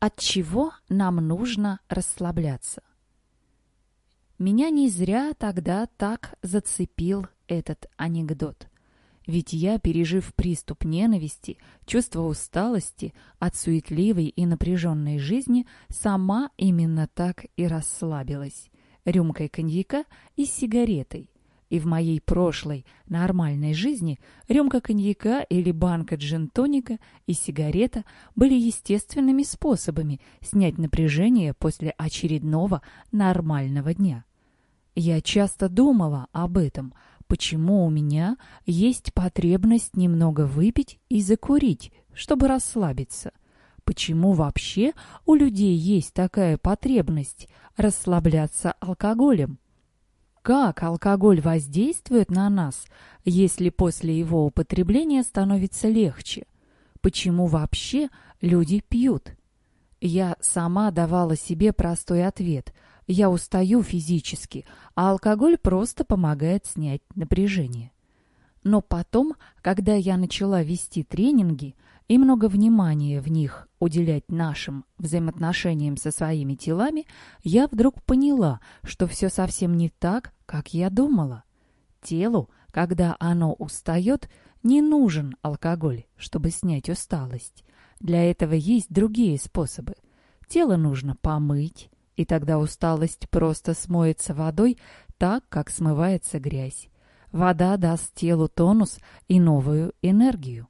От чего нам нужно расслабляться? Меня не зря тогда так зацепил этот анекдот. Ведь я, пережив приступ ненависти, чувство усталости от суетливой и напряженной жизни, сама именно так и расслабилась. Рюмкой коньяка и сигаретой. И в моей прошлой нормальной жизни рюмка коньяка или банка джин-тоника и сигарета были естественными способами снять напряжение после очередного нормального дня. Я часто думала об этом – почему у меня есть потребность немного выпить и закурить, чтобы расслабиться. Почему вообще у людей есть такая потребность расслабляться алкоголем? Как алкоголь воздействует на нас, если после его употребления становится легче? Почему вообще люди пьют? Я сама давала себе простой ответ – я устаю физически, а алкоголь просто помогает снять напряжение. Но потом, когда я начала вести тренинги и много внимания в них уделять нашим взаимоотношениям со своими телами, я вдруг поняла, что все совсем не так, как я думала. Телу, когда оно устает, не нужен алкоголь, чтобы снять усталость. Для этого есть другие способы. Тело нужно помыть, и тогда усталость просто смоется водой так, как смывается грязь. Вода даст телу тонус и новую энергию.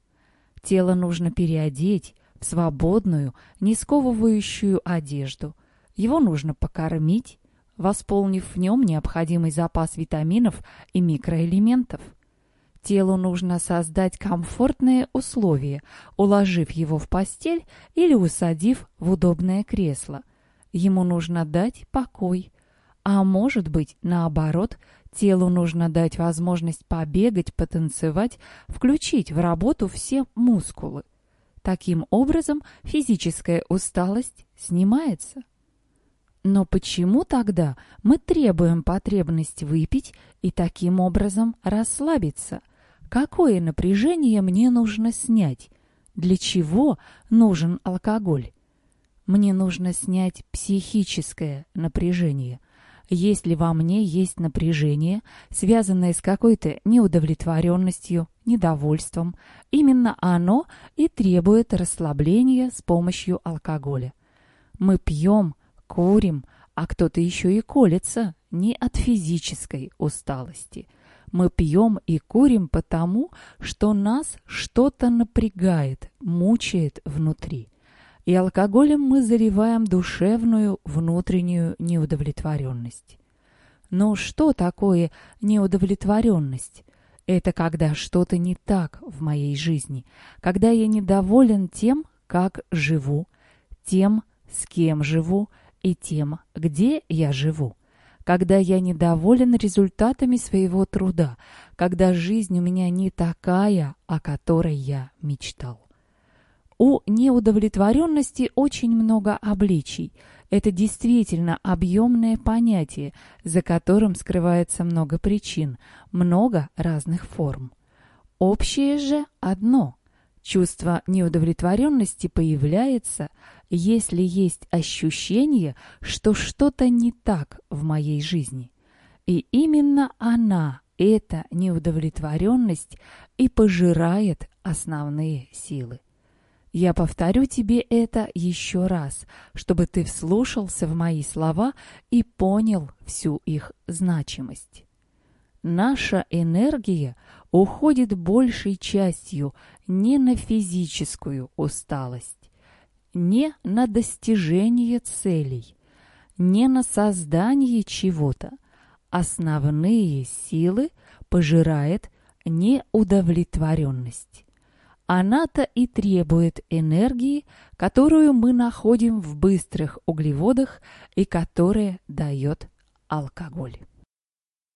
Тело нужно переодеть в свободную, не сковывающую одежду. Его нужно покормить, восполнив в нем необходимый запас витаминов и микроэлементов. Телу нужно создать комфортные условия, уложив его в постель или усадив в удобное кресло – Ему нужно дать покой. А может быть, наоборот, телу нужно дать возможность побегать, потанцевать, включить в работу все мускулы. Таким образом, физическая усталость снимается. Но почему тогда мы требуем потребность выпить и таким образом расслабиться? Какое напряжение мне нужно снять? Для чего нужен алкоголь? Мне нужно снять психическое напряжение. Если во мне есть напряжение, связанное с какой-то неудовлетворенностью, недовольством, именно оно и требует расслабления с помощью алкоголя. Мы пьем, курим, а кто-то еще и колется не от физической усталости. Мы пьем и курим потому, что нас что-то напрягает, мучает внутри и алкоголем мы заливаем душевную внутреннюю неудовлетворенность. Но что такое неудовлетворенность? Это когда что-то не так в моей жизни, когда я недоволен тем, как живу, тем, с кем живу и тем, где я живу. Когда я недоволен результатами своего труда, когда жизнь у меня не такая, о которой я мечтал. У неудовлетворенности очень много обличий. Это действительно объемное понятие, за которым скрывается много причин, много разных форм. Общее же одно. Чувство неудовлетворенности появляется, если есть ощущение, что что-то не так в моей жизни. И именно она, эта неудовлетворенность, и пожирает основные силы. Я повторю тебе это еще раз, чтобы ты вслушался в мои слова и понял всю их значимость. Наша энергия уходит большей частью не на физическую усталость, не на достижение целей, не на создание чего-то. Основные силы пожирает неудовлетворенность. Она-то и требует энергии, которую мы находим в быстрых углеводах и которая дает алкоголь.